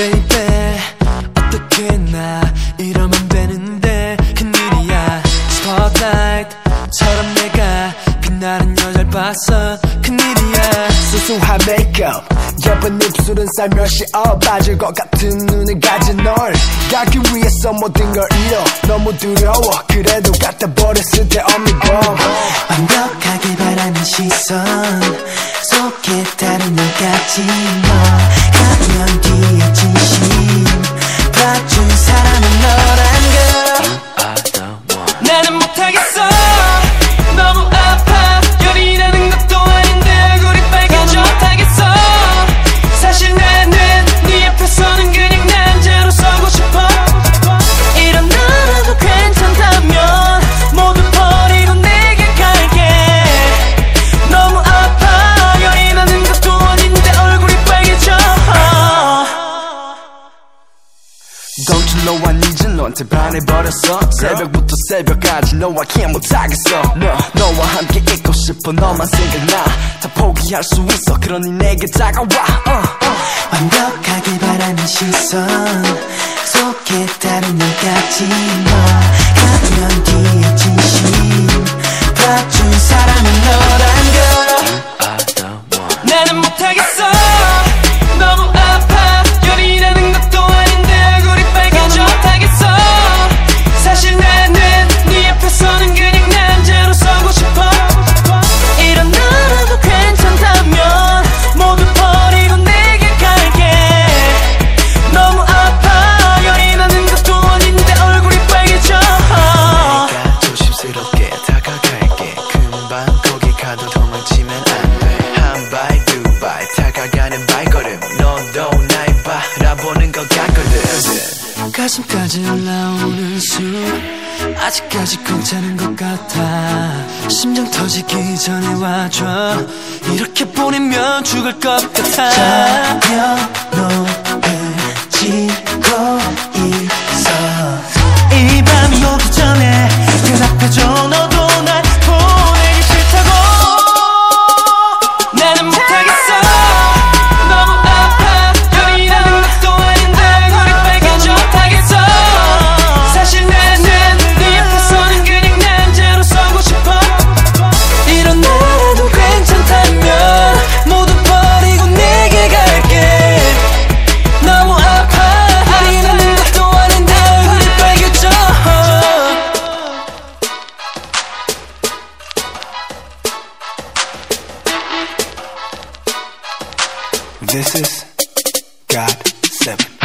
baby 어떻게 나 이러면 되는데 큰일이야. 스포트라이트처럼 내가 빛나는 여자를 봤어 큰일이야. 수수한 메이크업 예쁜 입술은 살며시 어 빠질 것 같은 눈을 가진 널. 가기 위해서 모든 걸 잃어. 너무 두려워. 그래도 갖다 버려 쓸데없는 거. 완벽하게 바라는 시선 속에 다른 일 같지 너. 가면 뒤 Need you 너한테 반해버렸어. 새벽부터 새벽까지 너와 can't 못하겠어. 너, 너와 함께 있고 싶어. 너만 생각나. 다 포기할 수 있어. 그러니 내게 다가와. uh, uh. 완벽하게 바라는 시선 속에 다른 일 같지 너 가면 뒤에 가슴까지 올라오는 숨 아직까지 괜찮은 것 같아. 심장 터지기 전에 와줘. 이렇게 보내면 죽을 것 같아 This is God 7